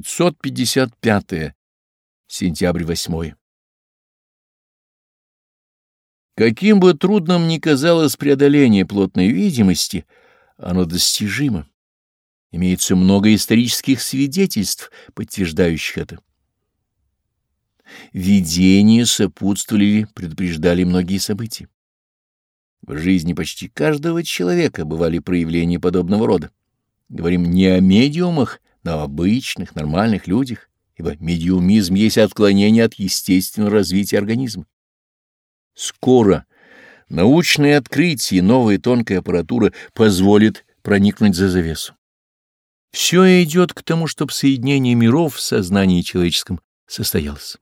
555. Сентябрь 8. Каким бы трудным ни казалось преодоление плотной видимости, оно достижимо. Имеется много исторических свидетельств, подтверждающих это. Видения сопутствовали или предупреждали многие события. В жизни почти каждого человека бывали проявления подобного рода. Говорим не о медиумах, о обычных, нормальных людях, ибо медиумизм есть отклонение от естественного развития организма. Скоро научные открытия и новая тонкая аппаратура позволят проникнуть за завесу. Все идет к тому, чтобы соединение миров в сознании человеческом состоялось.